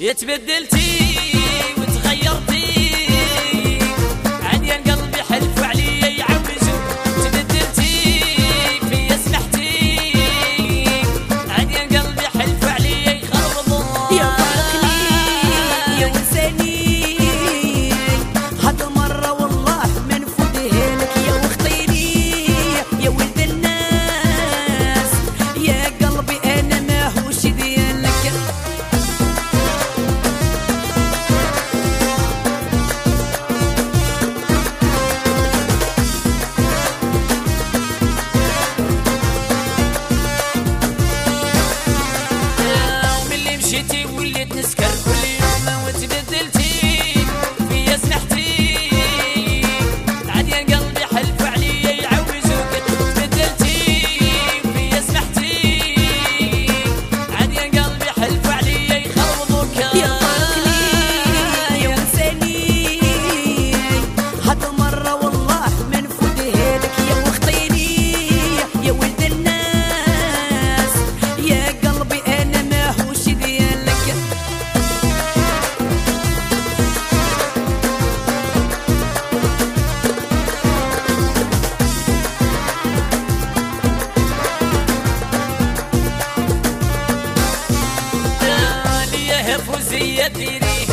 يتبدل تي يتبدلتي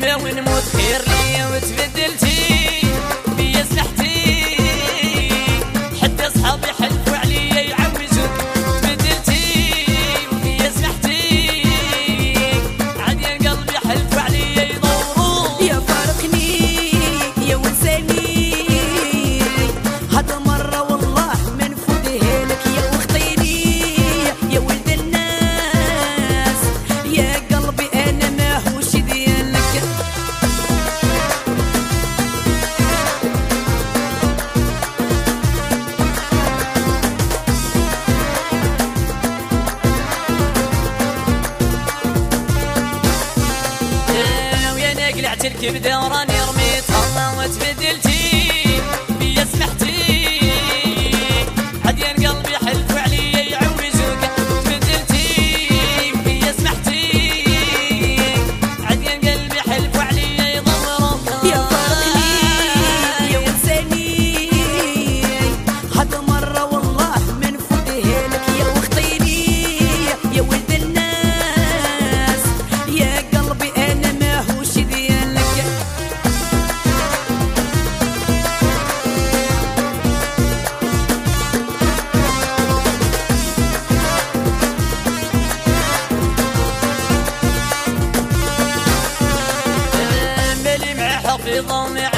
baby, when the تركب دوران يرميتها وتبدلتي بيا سمحتي عديان قلبي حفظ